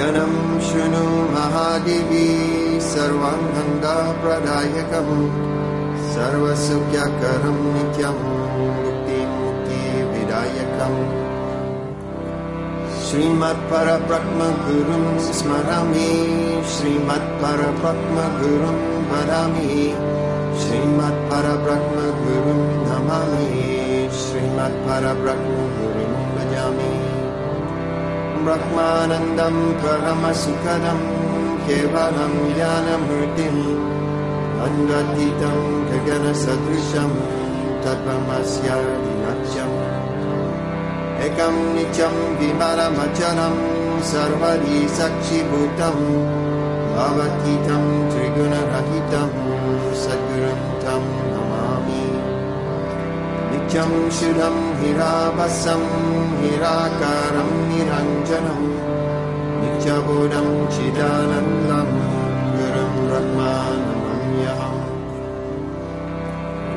गणं शृणु महादेवी सर्वाङ्गङ्गाप्रदायकम् सर्वसुख्यकरं नित्यं श्रीमत्परब्रह्मगुरुं स्मरामि श्रीमत्परब्रह्मगुरुं वदामि श्रीमत्परब्रह्मगुरुं नमामि श्रीमत्परब्रह्मगुरुं भजामि ब्रह्मानन्दं परमसुखदं केवलं ज्ञानमूर्तिम् अन्वतीतं गगनसदृशं तत्त्वमस्यादिलक्ष्यम् एकं नित्यं विमलमचनं सर्वदि साक्षिभूतम् अवतीतं त्रिगुणरहितं हिरावसं हिराकारं निरञ्जनं। नित्यबोधं चिदानन्दं गुरुं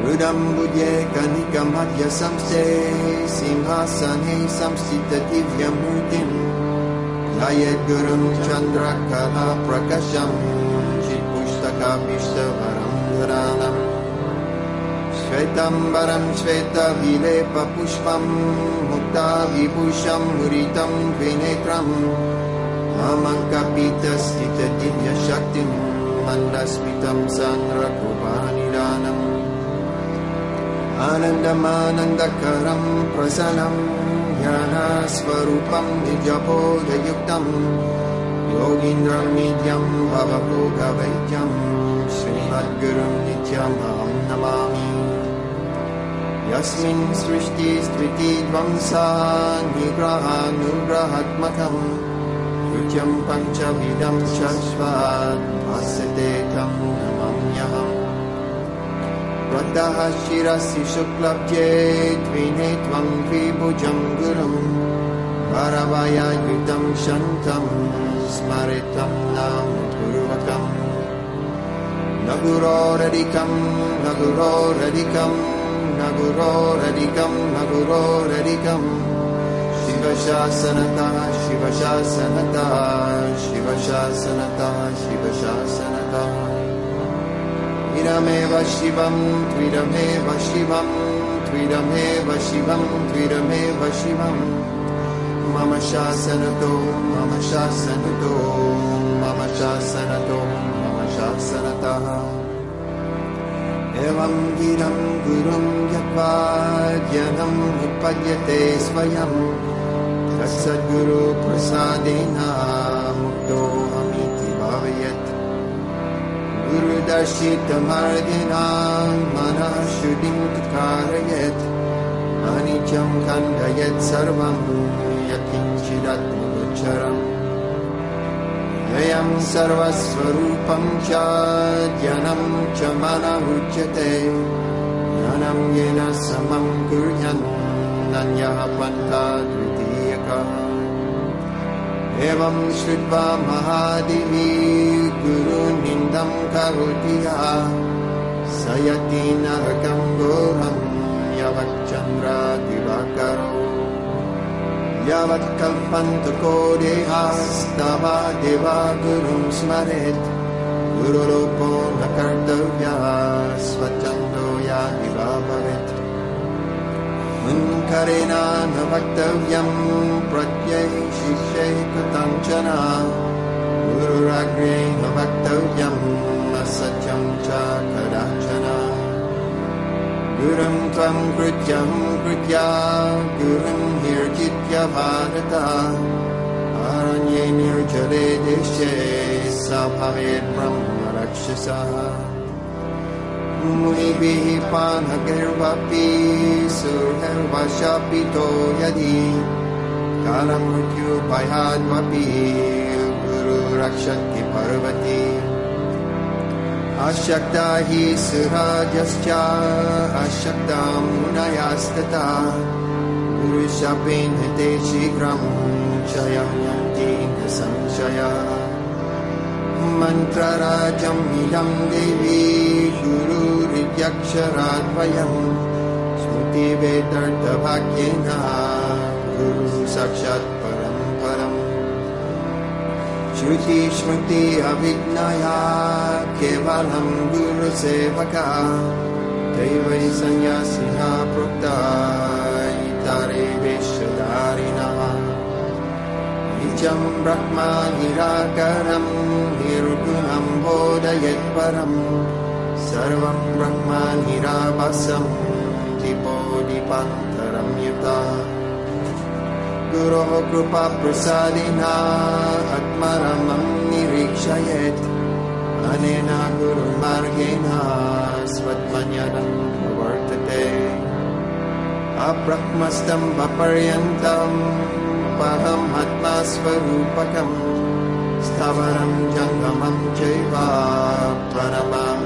रुदम्बुजे कनिकमध्यसंस्थे सिंहासने संस्थितदिव्यमूर्तिम् लयद्गुरुं चन्द्रकलाप्रकशम् चित्पुस्तकाभीष्टवरं श्वेतम्बरं श्वेतविलेपपुष्पं मुक्ताविभूषं मुरितं त्रिनेत्रम् ममङ्कपितस्थितदिव्यशक्तिं मन्दस्मितं चन्द्रकृपानिदानम् आनन्दमानन्दकरं प्रसन्नं ज्ञानस्वरूपं निजबोधयुक्तं योगीन्द्रं नित्यं भवभोगवैद्यं श्रीमद्गुरुं नित्यमहं नमामि यस्मिन् सृष्टिस्थितिध्वंसा निग्रहानुग्रहात्मकम् कृत्यं पञ्चविधं शश्वत् भास्यते तं नमाम्यहम्। वृद्धः शिरसि शुक्लब्जे त्विने त्वं द्विभुजं गुरुं वरवययुतं शन्तं स्मरितं पूर्वकम्। न गुरोरधिकं न गुरोरधिकं गुरोरधिकं न गुरोरधिकम् शिवशासनतः शिवशासनतः शिवशासनतः शिवशासनतः। त्विरमेव शिवं त्विरमेव शिवं त्विरमेव शिवं त्विरमेव शिवं। मम शासनतो मम शासनतो मम शासनतो मम शासनतः एवं गिरं गुरुं ज्ञानं निपद्यते स्वयं। तत्सद्गुरुप्रसादेन मुक्तोऽहमिति भावयत्। गुरुदर्शितमार्गिणां मनः शुद्धिं कारयत्। अनिचं खण्डयत् सर्वं यत्किञ्चिदत्मगोचरम् ययं सर्वस्वरूपं च ज्ञानं च मनः उच्यते ज्ञानं येन समं कुर्यन् नन्यः पन्था द्वितीयकः। एवं श्रुत्वा महादेवी गुरुनिन्दं करोति यः। स यति नरकं घोरं यवच्चन्द्रादिवाकरो यावत्कल्पन्तको देहास्तवा देवा गुरुं स्मरेत् गुरुरूपो न कर्तव्यः स्वच्छन्दो यादिवा भवेत्। मुन्करेण न वक्तव्यं प्रत्यय शिष्यै कृतञ्चन गुरुराग्रे न वक्तव्यं न सत्यं त्वं कृत्यं कृत्या गुरुं निर्जित्य भारत। अरण्ये निर्जले देशे स ब्रह्मरक्षसः मुनिभिः पानगैर्वपि सुहर्वशपितो यदि कालं मृत्युभयाद्वपि गुरुरक्षति पर्वती अशक्ता हि सुराजश्च अशक्तां मुनयास्तथा। गुरुशपेन ते शीघ्रं क्षयं यन्ति न संशयः। मन्त्रराजम् इदं देवी गुरुरित्यक्षराद्वयम् स्मृतिवेदर्थभाग्येन गुरु साक्षात् श्रुतिस्मृति अभिज्ञया केवलं गुरुसेवका सन्न्यासिना प्रोक्ता इतरे वेशधारिणः निजं ब्रह्मा निराकरं निर्गुणं बोधयत्परम् सर्वं ब्रह्मा निरावसं दिपोदिपान्तरं यता गुरोः कृपाप्रसादिना आत्मरमं निरीक्षयेत्। अनेन गुरुमार्गेण स्वत्मन्यनं प्रवर्तते। अब्रह्मस्तम्भपर्यन्तम् परम् आत्मास्वरूपकम् स्थवरं जङ्गमं चैव प्रणमामि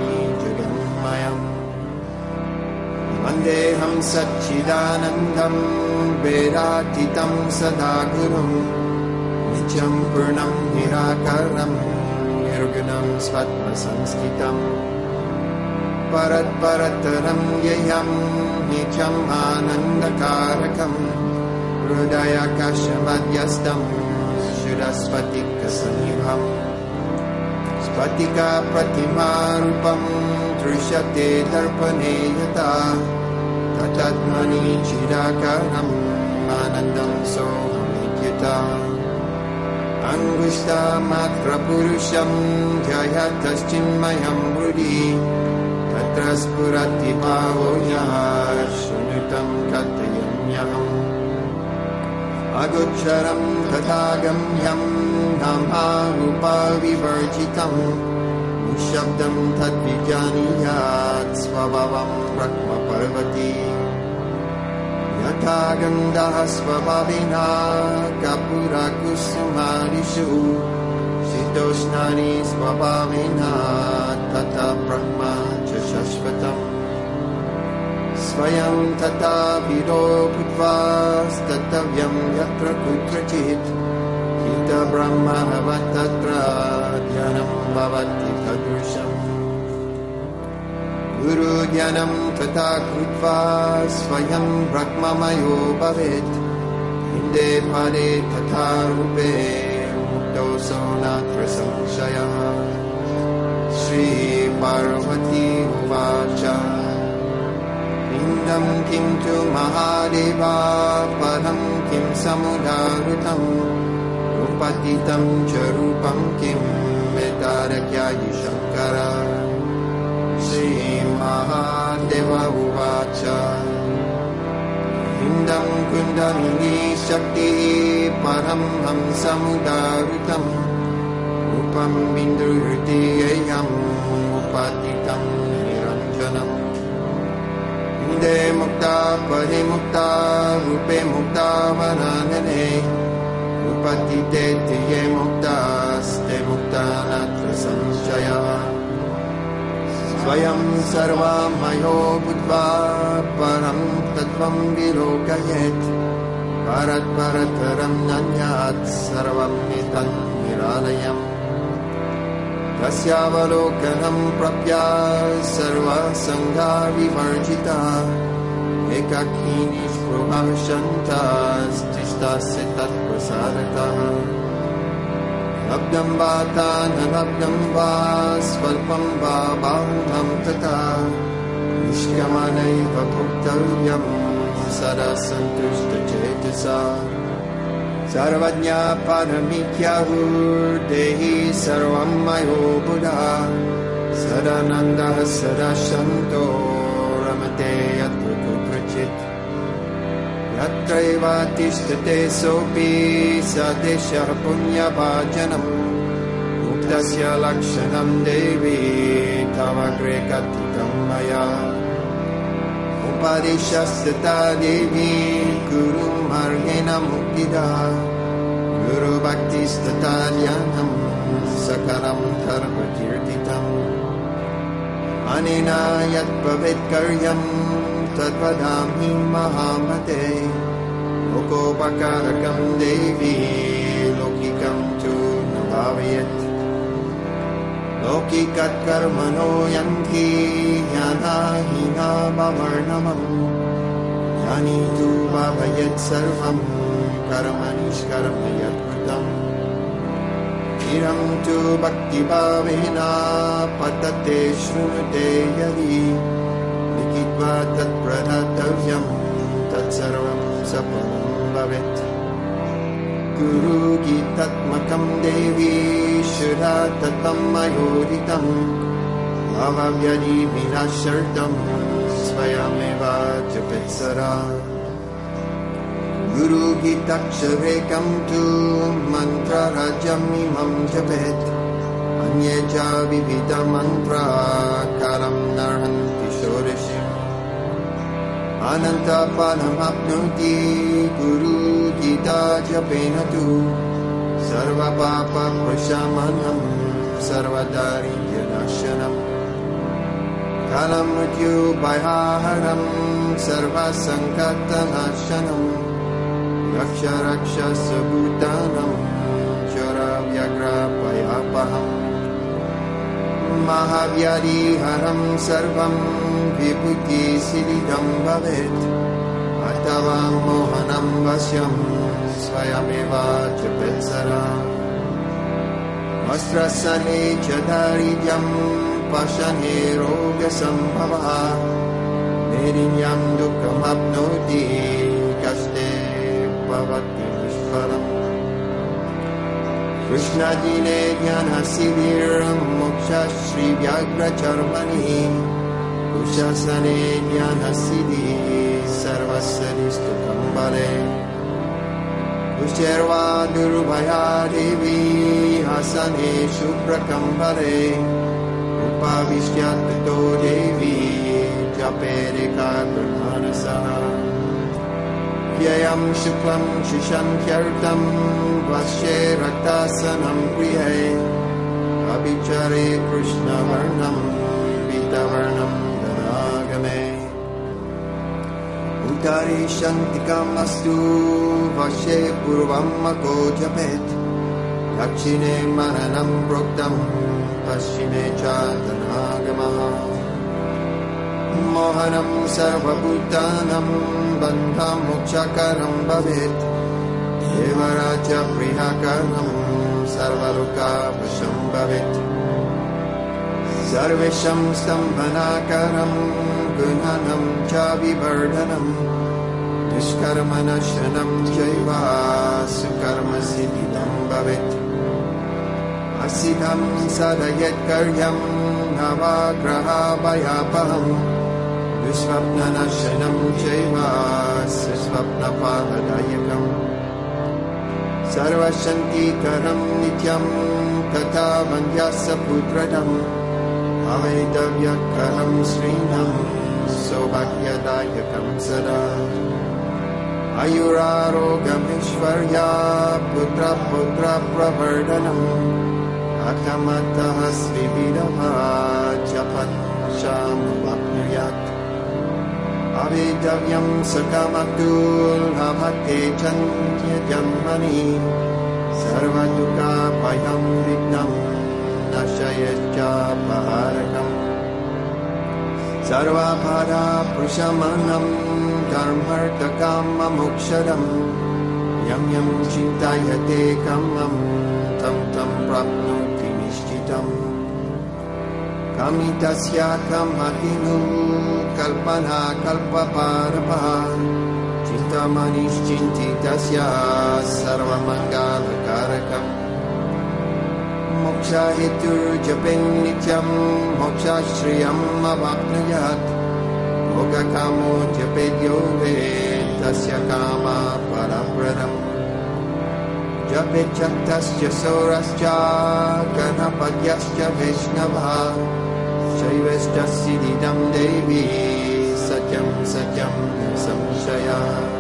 वन्देऽहं सच्चिदानन्दं वेदातीतं सदा गुरुं। नित्यं पूर्णं निराकरं निर्गुणं स्वत्मसंस्थितम् परत्परतरं ययं नित्यम् आनन्दकारकम् हृदयाकाशमध्यस्थम् शिरस्फटिकसन्निभम् स्फटिकाप्रतिमारूपम् दृश्यते दर्पणे यथा तत्मनि चिराकारम् आनन्दं सोऽहमित्युता अङ्गुष्टामात्रपुरुषं ध्यायतश्चिन्मयं हृदि तत्र स्फुरति भावो यः शृणुतं कथयम्यहम् अगोक्षरं तथा गम्यं नामारूपाविवर्जितम् निःशब्दं तद्विजानीयात् स्वभावं ब्रह्मपर्वती। यथा गन्धः स्वभाविना कपुरकुसुमादिषु। शीतोष्णानि स्वभाविना तथा ब्रह्मा च शाश्वतम्। स्वयं तथा विरो भूत्वा स्तव्यं भवति सदृशम् गुरुज्ञानं तथा कृत्वा स्वयं ब्रह्ममयो भवेत् हिन्दे परे तथा रूपे मुक्तोऽसौ नात्र संशयः। श्रीपार्वती उवाच। इन्दं किं तु महादेवा पदं किं समुदाहृतम् उपतितं च रूपं किं श्रीमहादेव उवाच इन्दं कुन्दमिनी शक्तिः परं हं समुदाहृतम् रूपं बिन्दुहृदयम् उपतितं निरञ्जनम् इन्दे मुक्ता परिमुक्ता रूपे मुक्ता वनानने। उपतिते ये मुक्तास्ते मुक्ता नात्र स्वयं सर्वामयो बुद्ध्वा परं तत्त्वं विलोकयेत् परत्परतरं नन्यात् सर्वं निरालयम्। तस्यावलोकनं प्रप्या सर्वसङ्गा विवर्जिता एकाकीनि स्पृहशन्तास्तिष्ठास्य तत्प्रसारतः लब्धं वा तानलब्धं वा स्वल्पं वा बाहुं तथा निष्क्यमनैव भोक्तव्यं सदा सन्तुष्टचेतसा सर्वज्ञा परमित्याहुर्देहि सर्वं मयो बुधा। सदानन्दः सदा शन्तो रमते कुत्रचित् यत्रैव तिष्ठते सोऽपि सदेशः पुण्यभाजनम् मुक्तस्य लक्षणं देवी तवग्रे कथितं मया। उपदिशस्तता देवी गुरुमार्गेण मुक्तिदा। गुरुभक्तिस्तथा ज्ञानं सकलं धर्मकीर्तितम् अनेन यद्भवेत्कर्यं तद्वदामि महामते। लोकोपकारकं देवी लौकिकं तु न भावयत्। लौकिकत्कर्मणो यन्ति ज्ञानाहीना वर्णमम् ज्ञानी तु भावयत् सर्वं कर्म निष्कर्म यत्कृतम् शरीरं तु भक्तिभावेन पतते शृणुते यदि लिखित्वा तत्प्रदातव्यं तत्सर्वं सफलं भवेत्। गुरुगीतात्मकं देवी शुरा ततं मयोदितं भवव्यदि विना शर्तं स्वयमेव जपेत्सरा गुरुगीताक्षरेकं तु मन्त्रराज्यमिमं जपेत्। अन्ये च विविधमन्त्राकारं नर्हन्ति षोडशीम् अनन्तपालमाप्नोति गुरुगीता जपेन तु। सर्वपापप्रशमनं सर्वदारिद्र्यनाशनम् कालमृत्युभयाहरं सर्वसङ्कटनाशनम् रक्ष रक्ष सुभूतानं चोरव्यग्रपयापहम् महाव्याधिहरं सर्वं विभूतिशीलितं भवेत्। अथवा मोहनं वश्यं स्वयमेव च पेत्सरा वस्त्रसने च दारिद्र्यं पशने रोगसम्भवः। निरियं दुःखमप्नोति कृष्णदिने ज्ञानशिबिरं मोक्षश्रीव्याघ्रचर्मणि। कुशसने ज्ञानसिद्धि सर्वस्य बले। कुशर्वा दुर्भया देवी हसने शुभ्रकम्बले उपविश्यतो देवी जपेरिकाग्रमानसः व्ययं शुक्लं शिशन्त्यर्थं वश्ये रक्तासनं प्रिये अभिचरे कृष्णवर्णं पीतवर्णं धनागमे उदरे शन्तिकमस्तु वश्ये पूर्वं मको जपेत् दक्षिणे मननं प्रोक्तं पश्चिमे च धनागमः मोहनं सर्वभूतानं मोक्षकरं भवेत्। देवराजप्रियकरं सर्वलोकावशं भवेत्। सर्वेषां स्तम्भनाकरं गुणनं च विवर्धनं निष्कर्मनशनं चैव सुकर्मसिद्धिदं भवेत्। असिधं सदयत्कर्यं नवाग्रहाभयापहम् दुःस्वप्ननशनं चैव सुस्वप्नपाददायकम् सर्वशन्तिकरं नित्यं तथा पुत्रदम् अवैतव्यकरं श्रीणं सौभाग्यदायकं सदा। आयुरारोगमीश्वर्या पुत्रपुत्रप्रवर्धनम् अथमतः श्रीविरः जपच्छामवाप्नुयात् अवेदव्यं सकमक्तुर्भवते चन्त्यजन्मनि सर्वदुःखाभयं विघ्नं नशयश्चापहारकम् सर्वापराप्रशमनं धर्मर्थकाममोक्षरम् यं यं चिन्तयते कमं तं तं निश्चितम् कमितस्य कमहिनु कल्पना कल्पपारपः चिन्तमनिश्चिन्तितस्य सर्वमङ्गलकारकम्। मोक्षहेतुर्जपेन् नित्यं मोक्षाश्रियम् अवाप्नुयात्। भोगकामो जपेद्योगे तस्य कामा परप्रदम् जपेच्छक्तश्च सौरश्च गणपत्यश्च वैष्णवः सिदिदं देवी। सत्यं सत्यं संशया